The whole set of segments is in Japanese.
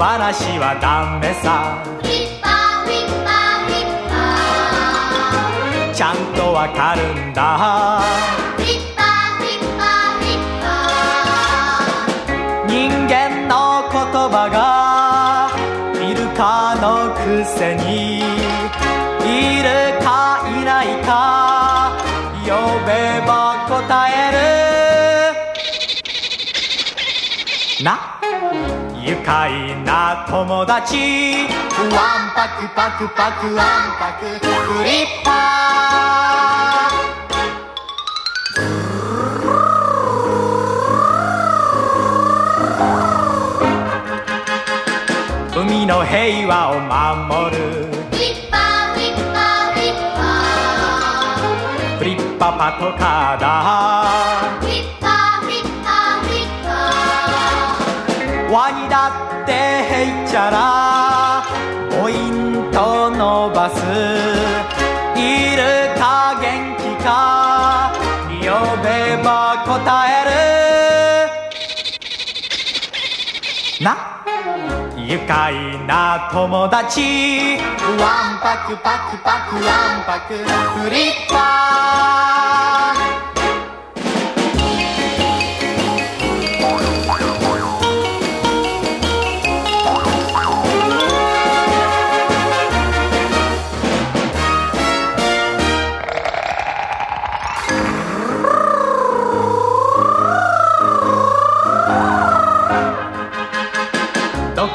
話はダメさフリッパーフリッパーフリッパーちゃんとわかるんだ。ーフリッパーフリッパーフリッパー人間の言葉がイルカのくせにいるかいないか呼べば答える。な。愉快な友達。ワンパクパクパクワンパクフリッパー。海の平和を守る。ーフリッパーフリッパーフリッパフリッパパトカーだ。ーフリッパーワニだってへいちゃらポイント伸ばすいるか元気か呼べば答える。な？愉快な友達。ワンパクパクパクワンパクフリッパー。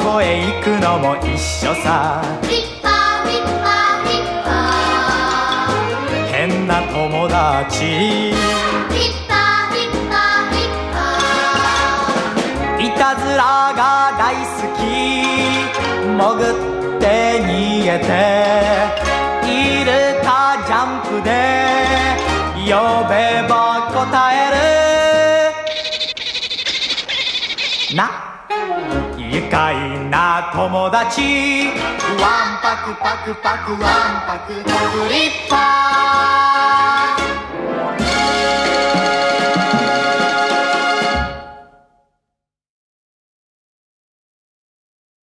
こへ行くのも一緒さ。ーフリッパーフリッパー。フリッパ変な友達ーフリッパーフリッパー。フリッパいたずらが大好き潜って逃げてイルカジャンプで呼べば答える。な。かいな友達。わんぱくぱくぱくわんぱくどぶりっぱ